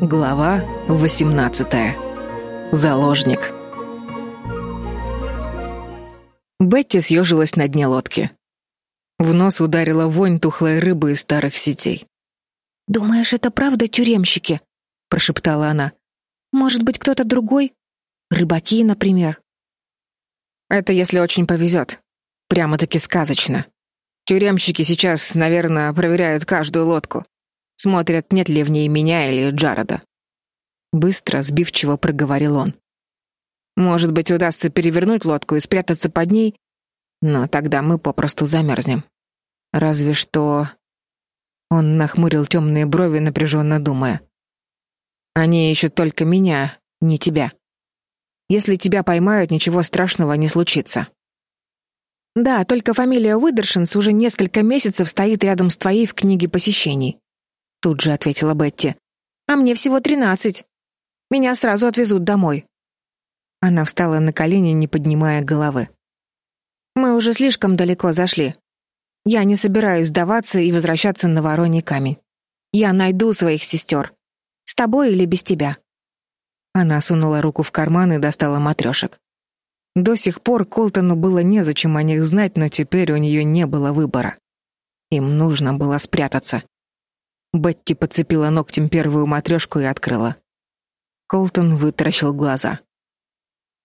Глава 18. Заложник. Бетти съежилась на дне лодки. В нос ударила вонь тухлой рыбы из старых сетей. «Думаешь, это правда тюремщики?» — прошептала она. «Может быть, кто-то другой? Рыбаки, например?» «Это если очень повезет. Прямо-таки сказочно. Тюремщики сейчас, наверное, проверяют каждую лодку. Смотрят, нет ли в ней меня или Джарода. Быстро, сбивчиво проговорил он. Может быть, удастся перевернуть лодку и спрятаться под ней, но тогда мы попросту замерзнем. Разве что... Он нахмурил темные брови, напряженно думая. Они ищут только меня, не тебя. Если тебя поймают, ничего страшного не случится. Да, только фамилия Уидершинс уже несколько месяцев стоит рядом с твоей в книге посещений тут же ответила Бетти. А мне всего тринадцать. Меня сразу отвезут домой. Она встала на колени, не поднимая головы. Мы уже слишком далеко зашли. Я не собираюсь сдаваться и возвращаться на Вороний камень. Я найду своих сестер. С тобой или без тебя. Она сунула руку в карман и достала матрешек. До сих пор Колтону было незачем о них знать, но теперь у нее не было выбора. Им нужно было спрятаться. Бетти подцепила ногтем первую матрешку и открыла. Колтон вытаращил глаза.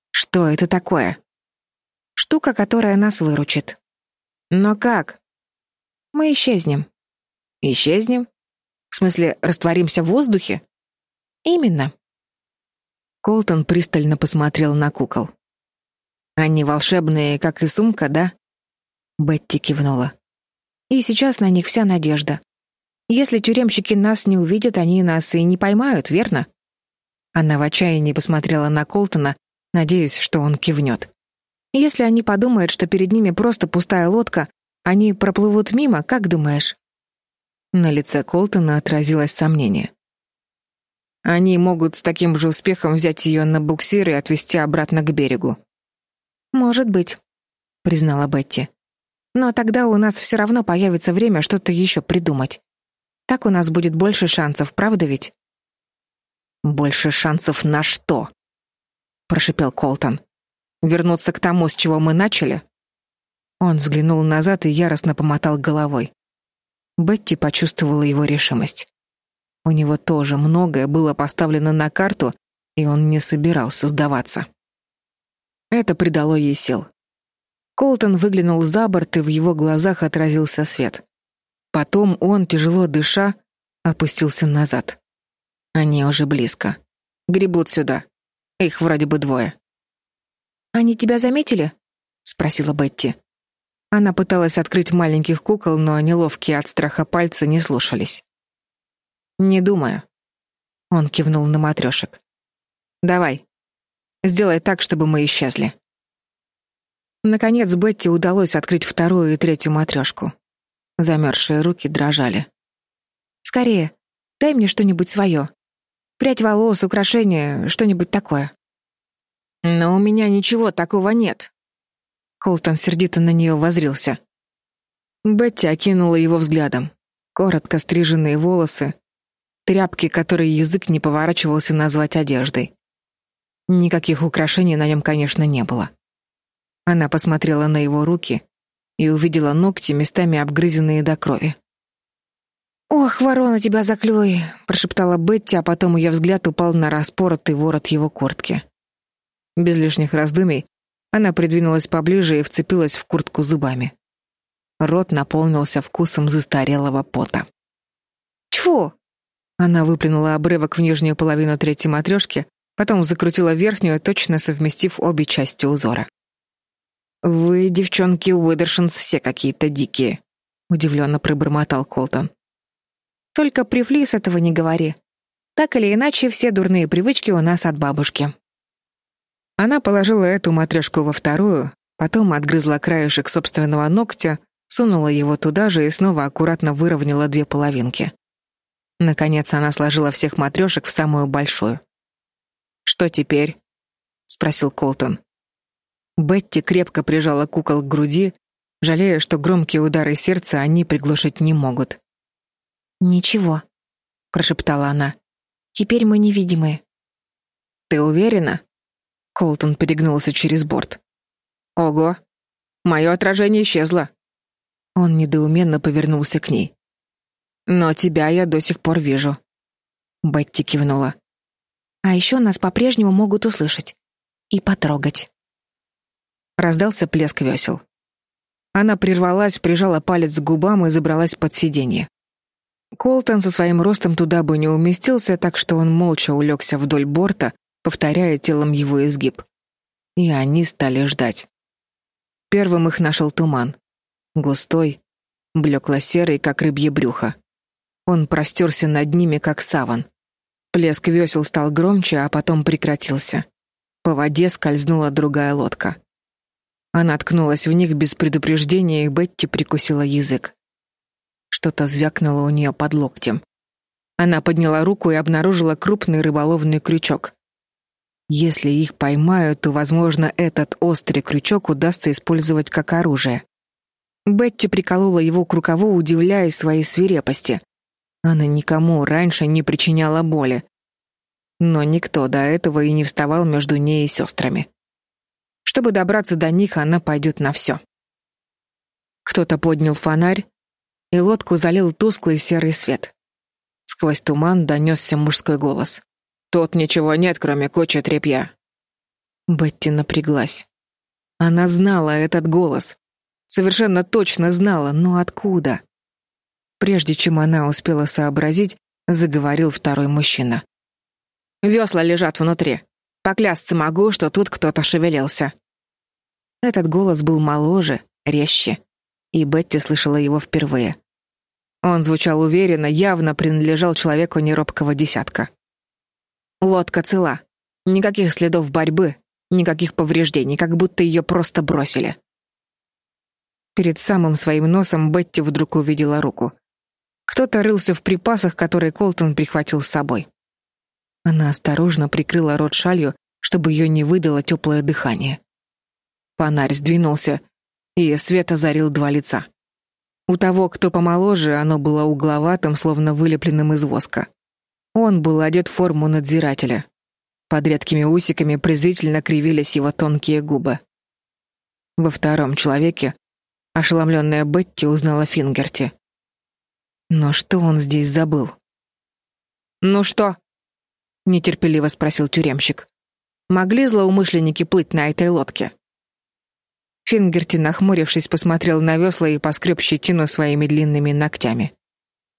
Что это такое? Штука, которая нас выручит. Но как? Мы исчезнем. Исчезнем? В смысле, растворимся в воздухе? Именно. Колтон пристально посмотрел на кукол. Они волшебные, как и сумка, да? Бетти кивнула. И сейчас на них вся надежда. Если тюремщики нас не увидят, они нас и не поймают, верно? Она в отчаянии посмотрела на Колтона, надеясь, что он кивнет. Если они подумают, что перед ними просто пустая лодка, они проплывут мимо, как думаешь? На лице Колтона отразилось сомнение. Они могут с таким же успехом взять ее на буксир и отвезти обратно к берегу. Может быть, признала Бетти. Но тогда у нас все равно появится время что-то еще придумать. Так у нас будет больше шансов, правда ведь? Больше шансов на что? прошипел Колтон. Вернуться к тому, с чего мы начали? Он взглянул назад и яростно помотал головой. Бетти почувствовала его решимость. У него тоже многое было поставлено на карту, и он не собирался сдаваться. Это придало ей сил. Колтон выглянул за борт, и в его глазах отразился свет. Потом он, тяжело дыша, опустился назад. Они уже близко. Гребут сюда. Их вроде бы двое. Они тебя заметили? спросила Бетти. Она пыталась открыть маленьких кукол, но неловкие от страха пальцы не слушались. Не думаю. Он кивнул на матрешек. Давай. Сделай так, чтобы мы исчезли. Наконец Бетти удалось открыть вторую и третью матрешку. Замерзшие руки дрожали. «Скорее, дай мне что-нибудь свое. Прядь волос, украшение, что-нибудь такое». «Но у меня ничего такого нет». Колтон сердито на нее возрился. Бетти окинула его взглядом. Коротко стриженные волосы, тряпки, которые язык не поворачивался назвать одеждой. Никаких украшений на нем, конечно, не было. Она посмотрела на его руки, и увидела ногти, местами обгрызенные до крови. «Ох, ворона, тебя заклюй!» — прошептала Бетти, а потом ее взгляд упал на распоротый ворот его куртки. Без лишних раздумий она придвинулась поближе и вцепилась в куртку зубами. Рот наполнился вкусом застарелого пота. «Тьфу!» Она выплюнула обрывок в нижнюю половину третьей матрешки, потом закрутила верхнюю, точно совместив обе части узора. «Вы, девчонки Уидершинс, все какие-то дикие», — удивленно пробормотал Колтон. «Только при Флис этого не говори. Так или иначе, все дурные привычки у нас от бабушки». Она положила эту матрешку во вторую, потом отгрызла краешек собственного ногтя, сунула его туда же и снова аккуратно выровняла две половинки. Наконец она сложила всех матрешек в самую большую. «Что теперь?» — спросил Колтон. Бетти крепко прижала кукол к груди, жалея, что громкие удары сердца они приглушить не могут. «Ничего», — прошептала она. Теперь мы невидимые. Ты уверена? Колтон перегнулся через борт. Ого. Мое отражение исчезло. Он недоуменно повернулся к ней. Но тебя я до сих пор вижу. Бетти кивнула. А еще нас по-прежнему могут услышать и потрогать. Раздался плеск весел. Она прервалась, прижала палец к губам и забралась под сиденье. Колтон со своим ростом туда бы не уместился, так что он молча улегся вдоль борта, повторяя телом его изгиб. И они стали ждать. Первым их нашел туман. Густой, блекло-серый, как рыбье брюхо. Он простерся над ними, как саван. Плеск весел стал громче, а потом прекратился. По воде скользнула другая лодка. Она ткнулась в них без предупреждения, и Бетти прикусила язык. Что-то звякнуло у нее под локтем. Она подняла руку и обнаружила крупный рыболовный крючок. Если их поймают, то, возможно, этот острый крючок удастся использовать как оружие. Бетти приколола его к рукаву, удивляясь своей свирепости. Она никому раньше не причиняла боли. Но никто до этого и не вставал между ней и сестрами. Чтобы добраться до них, она пойдет на все. Кто-то поднял фонарь, и лодку залил тусклый серый свет. Сквозь туман донесся мужской голос. «Тут ничего нет, кроме кучи тряпья». Бетти напряглась. Она знала этот голос. Совершенно точно знала, но откуда? Прежде чем она успела сообразить, заговорил второй мужчина. «Весла лежат внутри. Поклясться могу, что тут кто-то шевелился». Этот голос был моложе, резче, и Бетти слышала его впервые. Он звучал уверенно, явно принадлежал человеку неробкого десятка. Лодка цела. Никаких следов борьбы, никаких повреждений, как будто ее просто бросили. Перед самым своим носом Бетти вдруг увидела руку. Кто-то рылся в припасах, которые Колтон прихватил с собой. Она осторожно прикрыла рот шалью, чтобы ее не выдало теплое дыхание. Фонарь сдвинулся, и свет озарил два лица. У того, кто помоложе, оно было угловатым, словно вылепленным из воска. Он был одет в форму надзирателя. Под редкими усиками презрительно кривились его тонкие губы. Во втором человеке ошеломленная Бетти узнала Фингерти. Но что он здесь забыл? «Ну что?» — нетерпеливо спросил тюремщик. «Могли злоумышленники плыть на этой лодке?» Фингерти, нахмурившись, посмотрел на весла и поскреб щетину своими длинными ногтями.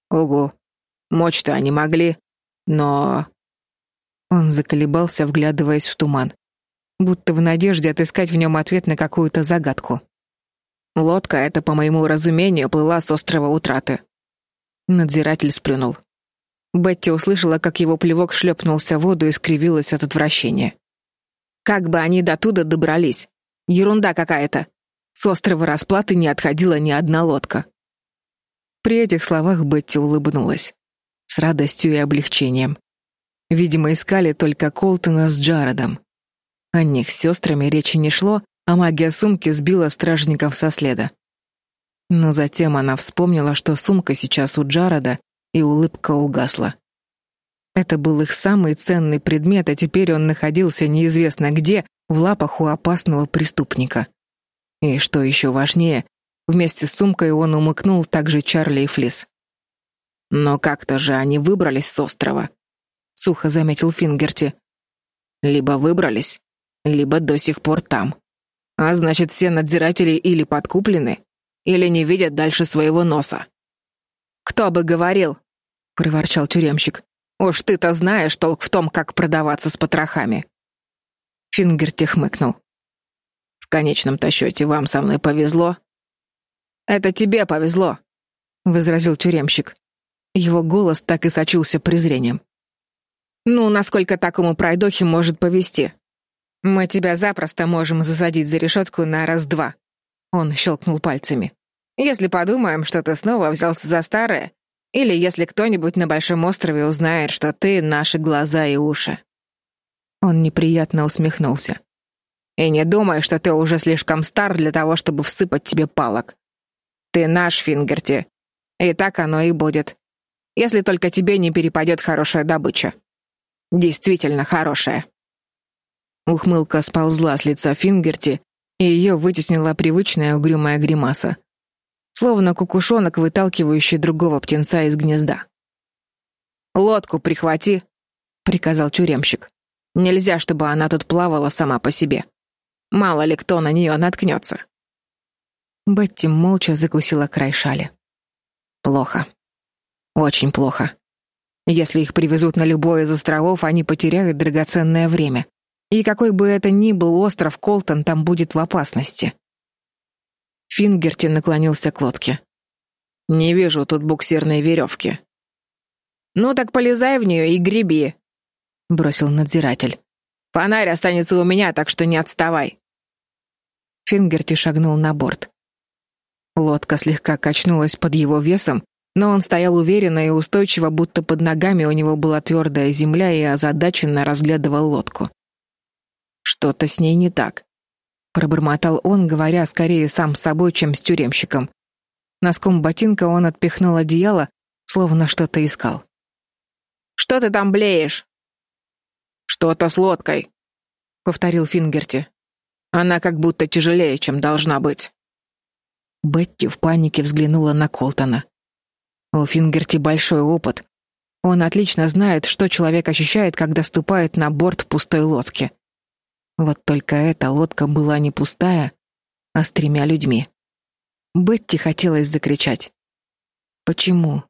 «Ого, мочь-то они могли, но...» Он заколебался, вглядываясь в туман, будто в надежде отыскать в нем ответ на какую-то загадку. «Лодка эта, по моему разумению, плыла с острова Утраты». Надзиратель сплюнул. Бетти услышала, как его плевок шлепнулся в воду и скривилась от отвращения. «Как бы они до туда добрались?» Ерунда какая-то. С острова Расплаты не отходила ни одна лодка. При этих словах Бетти улыбнулась. С радостью и облегчением. Видимо, искали только Колтона с Джаредом. О них с сестрами речи не шло, а магия сумки сбила стражников со следа. Но затем она вспомнила, что сумка сейчас у Джареда, и улыбка угасла. Это был их самый ценный предмет, а теперь он находился неизвестно где, в лапах у опасного преступника. И что еще важнее, вместе с сумкой он умыкнул также Чарли и Флис. Но как-то же они выбрались с острова, сухо заметил Фингерти. Либо выбрались, либо до сих пор там. А значит, все надзиратели или подкуплены, или не видят дальше своего носа. Кто бы говорил, проворчал тюремщик. Уж ты-то знаешь толк в том, как продаваться с потрохами. Фингерти хмыкнул. В конечном-то счете вам со мной повезло. Это тебе повезло, возразил тюремщик. Его голос так и сочился презрением. Ну, насколько такому пройдохе может повезти? Мы тебя запросто можем засадить за решетку на раз-два. Он щелкнул пальцами. Если подумаем, что ты снова взялся за старое, или если кто-нибудь на Большом острове узнает, что ты наши глаза и уши. Он неприятно усмехнулся. «И не думай, что ты уже слишком стар для того, чтобы всыпать тебе палок. Ты наш, Фингерти. И так оно и будет. Если только тебе не перепадет хорошая добыча». Действительно хорошая. Ухмылка сползла с лица Фингерти, и ее вытеснила привычная угрюмая гримаса. Словно кукушонок, выталкивающий другого птенца из гнезда. «Лодку прихвати», — приказал тюремщик. «Нельзя, чтобы она тут плавала сама по себе. Мало ли кто на нее наткнется». Бетти молча закусила край шали. Плохо. Очень плохо. Если их привезут на любой из островов, они потеряют драгоценное время. И какой бы это ни был остров Колтон, там будет в опасности. Фингерти наклонился к лодке. «Не вижу тут буксирной веревки». «Ну так полезай в нее и греби», — бросил надзиратель. «Фонарь останется у меня, так что не отставай». Фингерти шагнул на борт. Лодка слегка качнулась под его весом, но он стоял уверенно и устойчиво, будто под ногами у него была твердая земля и озадаченно разглядывал лодку. Что-то с ней не так, пробормотал он, говоря скорее сам с собой, чем с тюремщиком. Носком ботинка он отпихнул одеяло, словно что-то искал. Что ты там блеешь? Что-то с лодкой, повторил Фингерти. Она как будто тяжелее, чем должна быть. Бетти в панике взглянула на Колтона. У Фингерти большой опыт. Он отлично знает, что человек ощущает, когда ступает на борт пустой лодки. Вот только эта лодка была не пустая, а с тремя людьми. Бетти хотелось закричать. Почему?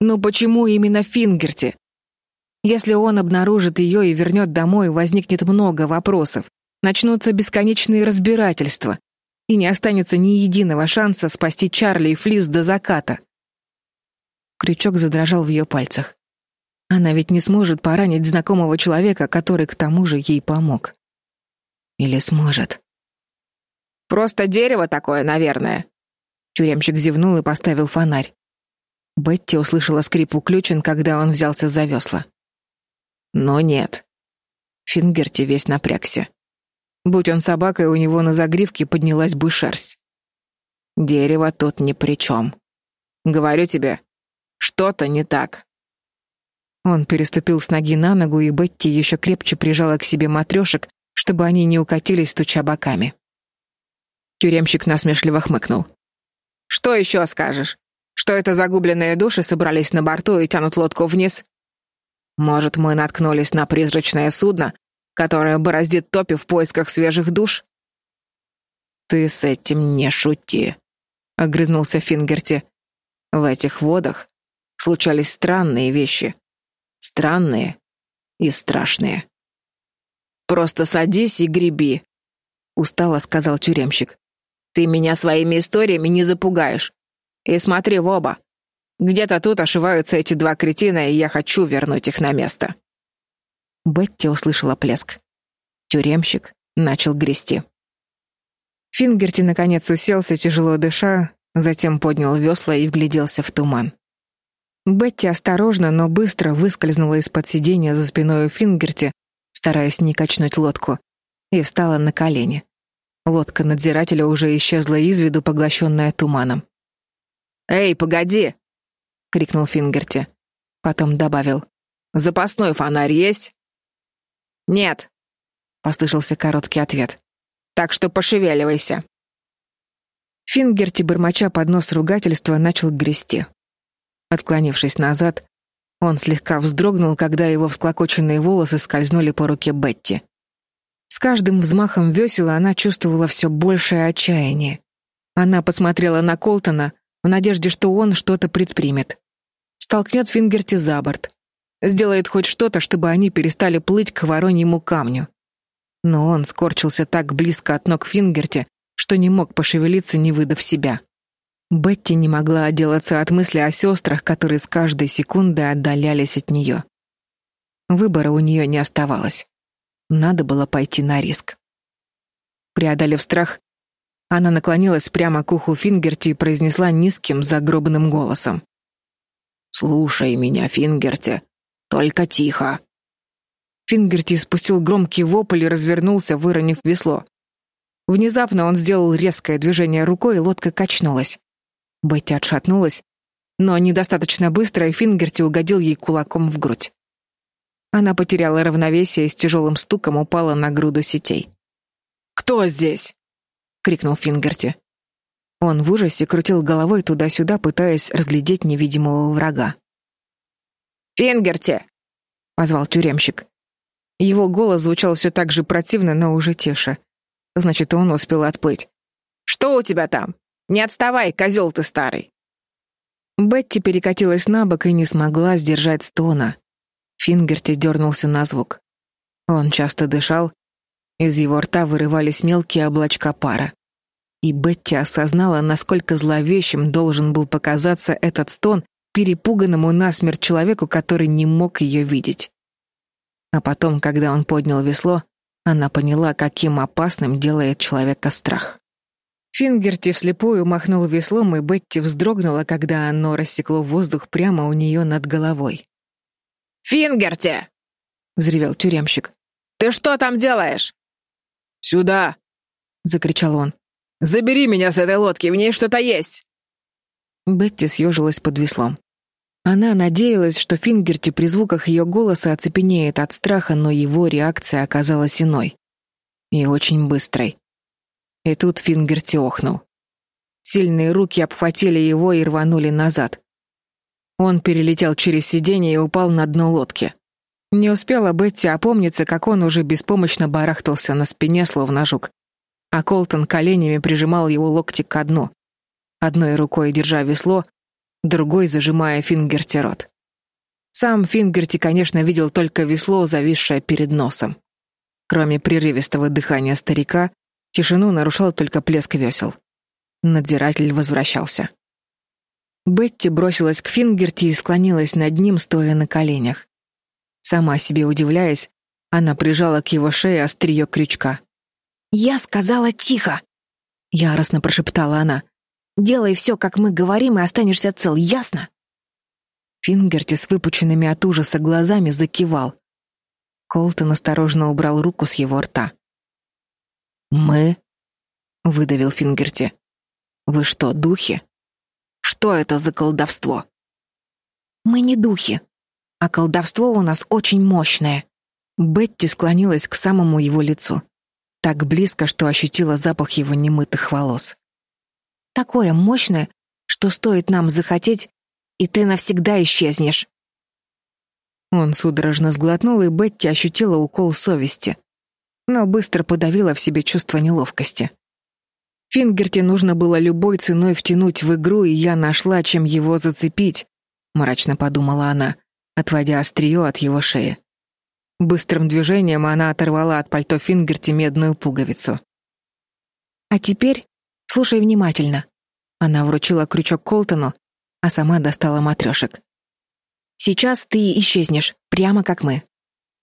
Ну почему именно Фингерти? Если он обнаружит ее и вернет домой, возникнет много вопросов. Начнутся бесконечные разбирательства, и не останется ни единого шанса спасти Чарли и Флис до заката. Крючок задрожал в ее пальцах. Она ведь не сможет поранить знакомого человека, который к тому же ей помог. Или сможет? Просто дерево такое, наверное. Тюремщик зевнул и поставил фонарь. Бетти услышала скрип уключен, когда он взялся за весла. Но нет. Фингерти весь напрягся. Будь он собакой, у него на загривке поднялась бы шерсть. Дерево тут ни при чем. Говорю тебе, что-то не так. Он переступил с ноги на ногу, и Бетти еще крепче прижала к себе матрешек, чтобы они не укатились, стуча боками. Тюремщик насмешливо хмыкнул. «Что еще скажешь? Что это загубленные души собрались на борту и тянут лодку вниз? Может, мы наткнулись на призрачное судно, которое бороздит топи в поисках свежих душ?» «Ты с этим не шути», — огрызнулся Фингерти. «В этих водах случались странные вещи. Странные и страшные». Просто садись и греби, устало сказал тюремщик. Ты меня своими историями не запугаешь. И смотри в оба. Где-то тут ошиваются эти два кретина, и я хочу вернуть их на место. Бетти услышала плеск. Тюремщик начал грести. Фингерти наконец уселся, тяжело дыша, затем поднял весла и вгляделся в туман. Бетти осторожно, но быстро выскользнула из-под сиденья за спиной у Фингерти стараясь не качнуть лодку, и встала на колени. Лодка надзирателя уже исчезла из виду, поглощенная туманом. «Эй, погоди!» — крикнул Фингерти. Потом добавил. «Запасной фонарь есть?» «Нет», — послышался короткий ответ. «Так что пошевеливайся». Фингерти, бормоча под нос ругательства, начал грести. Отклонившись назад, он слегка вздрогнул, когда его всклокоченные волосы скользнули по руке Бетти. С каждым взмахом весела она чувствовала все большее отчаяние. Она посмотрела на Колтона в надежде, что он что-то предпримет. Столкнет Фингерти за борт. Сделает хоть что-то, чтобы они перестали плыть к вороньему камню. Но он скорчился так близко от ног Фингерти, что не мог пошевелиться, не выдав себя. Бетти не могла отделаться от мысли о сестрах, которые с каждой секундой отдалялись от нее. Выбора у нее не оставалось. Надо было пойти на риск. Преодолев страх, она наклонилась прямо к уху Фингерти и произнесла низким, загробным голосом. «Слушай меня, Фингерти, только тихо». Фингерти спустил громкий вопль и развернулся, выронив весло. Внезапно он сделал резкое движение рукой, и лодка качнулась. Бетти отшатнулась, но недостаточно быстро, и Фингерти угодил ей кулаком в грудь. Она потеряла равновесие и с тяжелым стуком упала на груду сетей. «Кто здесь?» — крикнул Фингерти. Он в ужасе крутил головой туда-сюда, пытаясь разглядеть невидимого врага. «Фингерти!» — позвал тюремщик. Его голос звучал все так же противно, но уже тише. Значит, он успел отплыть. «Что у тебя там? Не отставай, козел ты старый!» Бетти перекатилась на бок и не смогла сдержать стона. Фингерти дернулся на звук. Он часто дышал, из его рта вырывались мелкие облачка пара. И Бетти осознала, насколько зловещим должен был показаться этот стон перепуганному насмерть человеку, который не мог ее видеть. А потом, когда он поднял весло, она поняла, каким опасным делает человека страх. Фингерти вслепую махнул веслом, и Бетти вздрогнула, когда оно рассекло воздух прямо у нее над головой. «Фингерти!» — взревел тюремщик. «Ты что там делаешь?» «Сюда!» — закричал он. «Забери меня с этой лодки, в ней что-то есть!» Бетти съежилась под веслом. Она надеялась, что Фингерти при звуках ее голоса оцепенеет от страха, но его реакция оказалась иной. И очень быстрой. И тут Фингерти охнул. Сильные руки обхватили его и рванули назад. Он перелетел через сиденье и упал на дно лодки. Не успела Бетти опомниться, как он уже беспомощно барахтался на спине, словно жук. А Колтон коленями прижимал его локти к дну. Одной рукой держа весло, другой зажимая Фингерти рот. Сам Фингерти, конечно, видел только весло, зависшее перед носом. Кроме прерывистого дыхания старика, тишину нарушал только плеск весел. Надзиратель возвращался. Бетти бросилась к Фингерти и склонилась над ним, стоя на коленях. Сама себе удивляясь, она прижала к его шее острие крючка. «Я сказала тихо!» — яростно прошептала она. «Делай все, как мы говорим, и останешься цел, ясно?» Фингерти с выпученными от ужаса глазами закивал. Колтон осторожно убрал руку с его рта. «Мы?» — выдавил Фингерти. «Вы что, духи? Что это за колдовство?» «Мы не духи», а колдовство у нас очень мощное. Бетти склонилась к самому его лицу, так близко, что ощутила запах его немытых волос. Такое мощное, что стоит нам захотеть, и ты навсегда исчезнешь. Он судорожно сглотнул, и Бетти ощутила укол совести, но быстро подавила в себе чувство неловкости. Фингерти нужно было любой ценой втянуть в игру, и я нашла, чем его зацепить, мрачно подумала она отводя острие от его шеи. Быстрым движением она оторвала от пальто Фингерти медную пуговицу. «А теперь слушай внимательно». Она вручила крючок Колтону, а сама достала матрешек. «Сейчас ты исчезнешь, прямо как мы.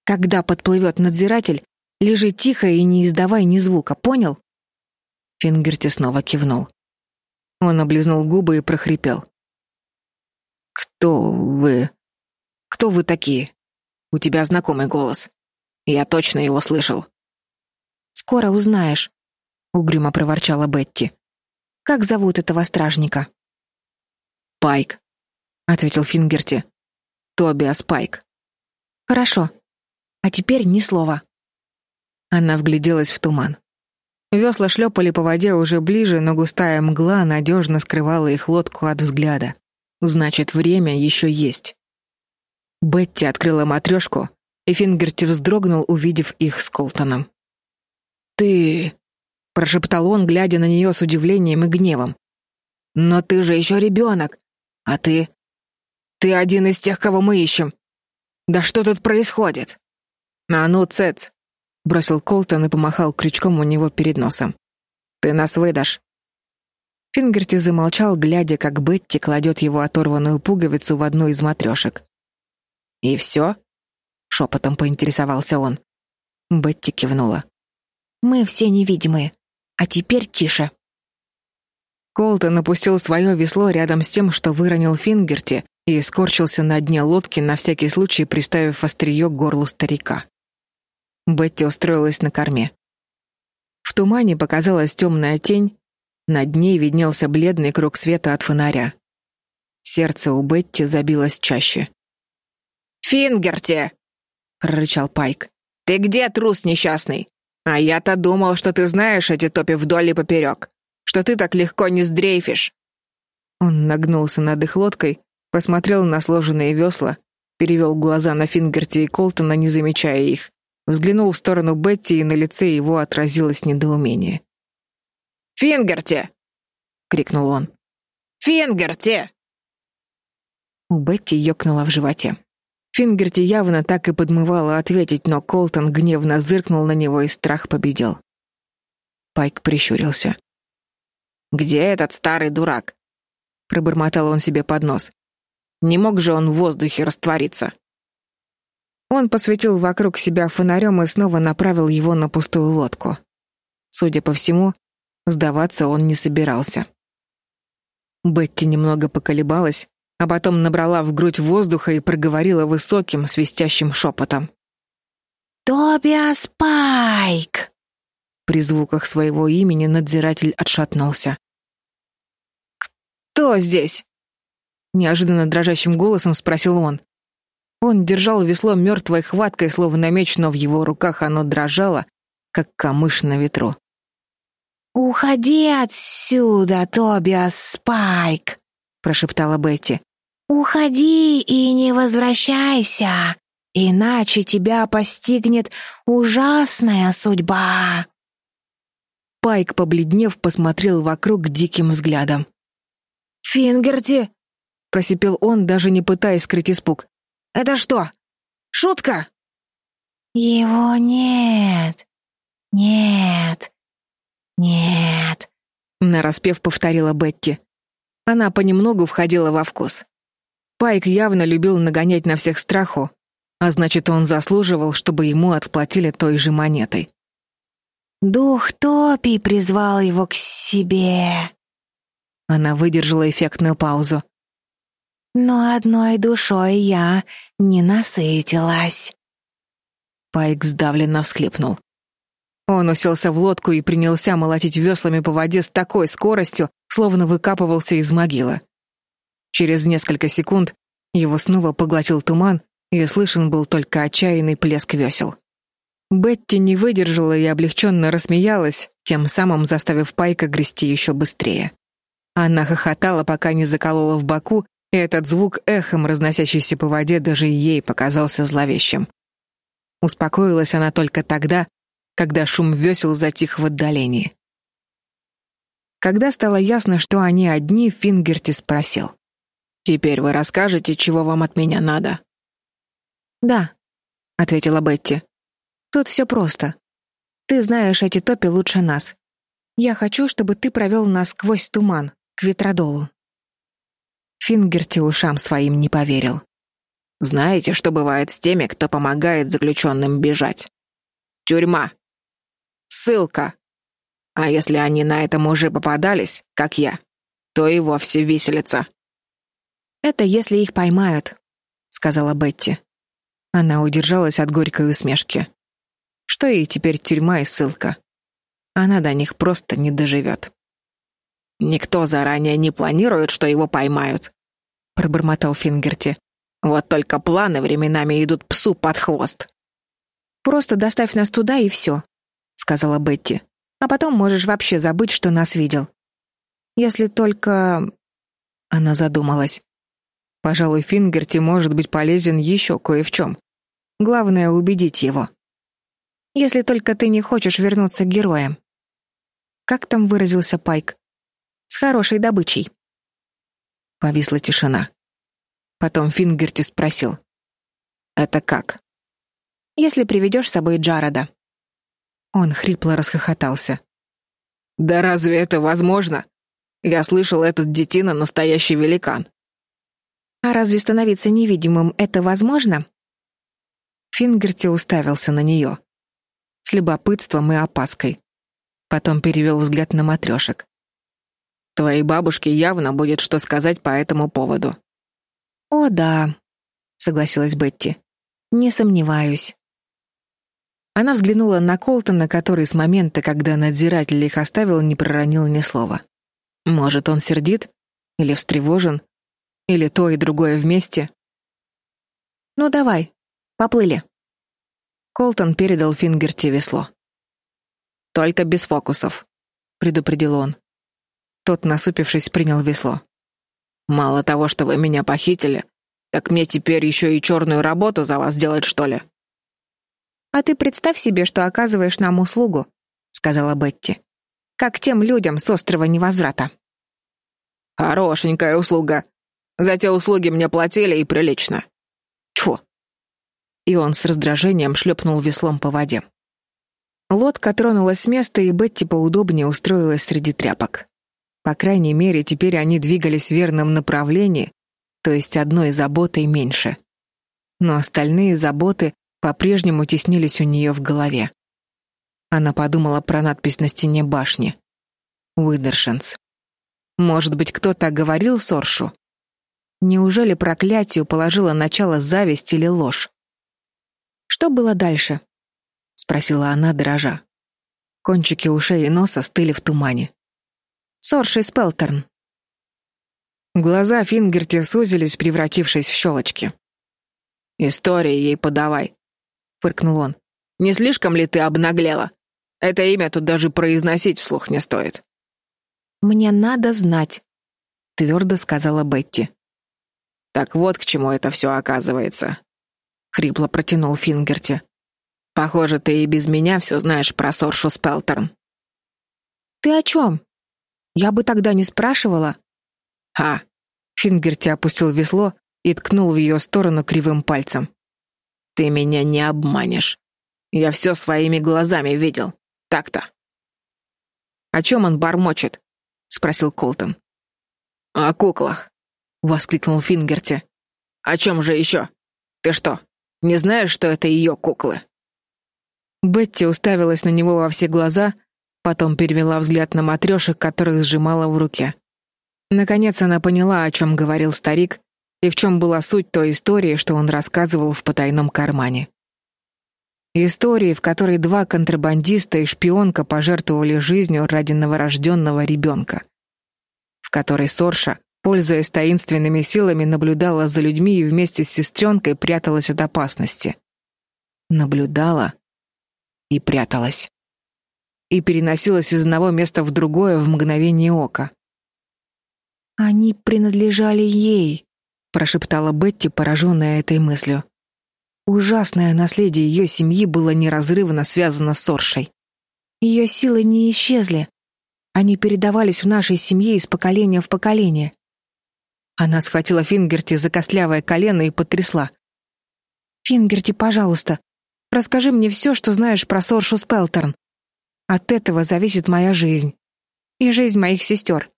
Когда подплывет надзиратель, лежи тихо и не издавай ни звука, понял?» Фингерти снова кивнул. Он облизнул губы и прохрипел. «Кто вы?» Кто вы такие? У тебя знакомый голос. Я точно его слышал. Скоро узнаешь, угрюмо проворчала Бетти. Как зовут этого стражника? Пайк, ответил Фингерти. Тобиас Пайк. Хорошо. А теперь ни слова. Она вгляделась в туман. Весла шлепали по воде уже ближе, но густая мгла надежно скрывала их лодку от взгляда. Значит, время еще есть. Бетти открыла матрешку, и Фингерти вздрогнул, увидев их с Колтоном. «Ты...» — прошептал он, глядя на нее с удивлением и гневом. «Но ты же еще ребенок! А ты... Ты один из тех, кого мы ищем! Да что тут происходит?» «А ну, Цец!» — бросил Колтон и помахал крючком у него перед носом. «Ты нас выдашь!» Фингерти замолчал, глядя, как Бетти кладет его оторванную пуговицу в одну из матрешек. «И все?» — шепотом поинтересовался он. Бетти кивнула. «Мы все невидимые. А теперь тише». Колтон опустил свое весло рядом с тем, что выронил Фингерти, и скорчился на дне лодки, на всякий случай приставив острие к горлу старика. Бетти устроилась на корме. В тумане показалась темная тень, над ней виднелся бледный круг света от фонаря. Сердце у Бетти забилось чаще. «Фингерти!» — прорычал Пайк. «Ты где, трус несчастный? А я-то думал, что ты знаешь эти топи вдоль и поперек, что ты так легко не сдрейфишь». Он нагнулся над их лодкой, посмотрел на сложенные весла, перевел глаза на Фингерти и Колтона, не замечая их, взглянул в сторону Бетти, и на лице его отразилось недоумение. «Фингерти!» — крикнул он. «Фингерти!» У Бетти ёкнуло в животе. Фингерти явно так и подмывало ответить, но Колтон гневно зыркнул на него, и страх победил. Пайк прищурился. «Где этот старый дурак?» Пробормотал он себе под нос. «Не мог же он в воздухе раствориться?» Он посветил вокруг себя фонарем и снова направил его на пустую лодку. Судя по всему, сдаваться он не собирался. Бетти немного поколебалась, а потом набрала в грудь воздуха и проговорила высоким, свистящим шепотом. «Тобиас Пайк!» При звуках своего имени надзиратель отшатнулся. «Кто здесь?» Неожиданно дрожащим голосом спросил он. Он держал весло мертвой хваткой, словно меч, но в его руках оно дрожало, как камыш на ветру. «Уходи отсюда, Тобиас Спайк!» — прошептала Бетти. «Уходи и не возвращайся, иначе тебя постигнет ужасная судьба!» Пайк, побледнев, посмотрел вокруг диким взглядом. «Фингерти!» — просипел он, даже не пытаясь скрыть испуг. «Это что, шутка?» «Его нет, нет, нет», — нараспев повторила Бетти. Она понемногу входила во вкус. Пайк явно любил нагонять на всех страху, а значит, он заслуживал, чтобы ему отплатили той же монетой. «Дух Топи призвал его к себе». Она выдержала эффектную паузу. «Но одной душой я не насытилась». Пайк сдавленно всхлипнул. Он уселся в лодку и принялся молотить веслами по воде с такой скоростью, словно выкапывался из могилы. Через несколько секунд его снова поглотил туман, и слышен был только отчаянный плеск весел. Бетти не выдержала и облегченно рассмеялась, тем самым заставив Пайка грести еще быстрее. Она хохотала, пока не заколола в боку, и этот звук эхом, разносящийся по воде, даже ей показался зловещим. Успокоилась она только тогда, когда шум весел затих в отдалении. Когда стало ясно, что они одни, Фингерти спросил. Теперь вы расскажете, чего вам от меня надо. Да, ответила Бетти. Тут все просто. Ты знаешь эти топи лучше нас. Я хочу, чтобы ты провел нас сквозь туман, к ветродолу. Фингерти ушам своим не поверил. Знаете, что бывает с теми, кто помогает заключенным бежать? Тюрьма. Ссылка. А если они на этом уже попадались, как я, то и вовсе виселица. Это если их поймают, сказала Бетти. Она удержалась от горькой усмешки. Что ей теперь тюрьма и ссылка? Она до них просто не доживет. Никто заранее не планирует, что его поймают, пробормотал Фингерти. Вот только планы временами идут псу под хвост. Просто доставь нас туда и все», — сказала Бетти. А потом можешь вообще забыть, что нас видел. Если только Она задумалась. Пожалуй, Фингерти может быть полезен еще кое в чем. Главное убедить его. Если только ты не хочешь вернуться к героям. Как там выразился Пайк? С хорошей добычей. Повисла тишина. Потом Фингерти спросил: "Это как?" "Если приведешь с собой Джарода". Он хрипло расхохотался. "Да разве это возможно? Я слышал, этот детина настоящий великан. А разве становиться невидимым это возможно? Фингерти уставился на нее. С любопытством и опаской. Потом перевел взгляд на матрешек. Твоей бабушке явно будет что сказать по этому поводу. О, да, согласилась Бетти. Не сомневаюсь. Она взглянула на Колтона, который с момента, когда надзиратель их оставил, не проронил ни слова. Может, он сердит или встревожен, или то и другое вместе? Ну давай, поплыли. Колтон передал Фингерти весло. «Только без фокусов», — предупредил он. Тот, насупившись, принял весло. «Мало того, что вы меня похитили, так мне теперь еще и черную работу за вас делать, что ли?» «А ты представь себе, что оказываешь нам услугу», — сказала Бетти. «Как тем людям с острова Невозврата». «Хорошенькая услуга. За те услуги мне платили и прилично. Тьфу!» И он с раздражением шлепнул веслом по воде. Лодка тронулась с места, и Бетти поудобнее устроилась среди тряпок. По крайней мере, теперь они двигались в верном направлении, то есть одной заботой меньше. Но остальные заботы по-прежнему теснились у нее в голове. Она подумала про надпись на стене башни. «Уидершенс». Может быть, кто-то говорил Соршу? Неужели проклятию положило начало зависть или ложь? Что было дальше? спросила она, дрожа. Кончики ушей и носа стыли в тумане. Сорши Спелтерн. Глаза Фингерти сузились, превратившись в щелочки. «Истории ей подавай», — фыркнул он. «Не слишком ли ты обнаглела? Это имя тут даже произносить вслух не стоит». «Мне надо знать», — твердо сказала Бетти. «Так вот к чему это все оказывается», — хрипло протянул Фингерти. Похоже, ты и без меня все знаешь про Соршу Спелтерн. Ты о чем? Я бы тогда не спрашивала. А. Фингерти опустил весло и ткнул в ее сторону кривым пальцем. Ты меня не обманешь. Я все своими глазами видел. Так-то. О чем он бормочет? спросил Колтон. О куклах, воскликнул Фингерти. О чем же еще? Ты что, не знаешь, что это ее куклы? Бетти уставилась на него во все глаза, потом перевела взгляд на матрешек, которых сжимала в руке. Наконец она поняла, о чем говорил старик и в чем была суть той истории, что он рассказывал в потайном кармане. Истории, в которой два контрабандиста и шпионка пожертвовали жизнью ради новорожденного ребенка. В которой Сорша, пользуясь таинственными силами, наблюдала за людьми и вместе с сестренкой пряталась от опасности. Наблюдала и пряталась. И переносилась из одного места в другое в мгновение ока. «Они принадлежали ей», — прошептала Бетти, пораженная этой мыслью. Ужасное наследие ее семьи было неразрывно связано с Соршей. Ее силы не исчезли. Они передавались в нашей семье из поколения в поколение. Она схватила Фингерти за костлявое колено и потрясла. «Фингерти, пожалуйста, Расскажи мне все, что знаешь про Соршу Спелтерн. От этого зависит моя жизнь. И жизнь моих сестер.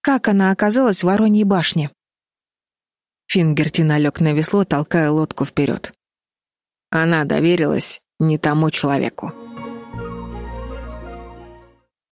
Как она оказалась в Вороньей башне?» Фингерти налег на весло, толкая лодку вперед. Она доверилась не тому человеку.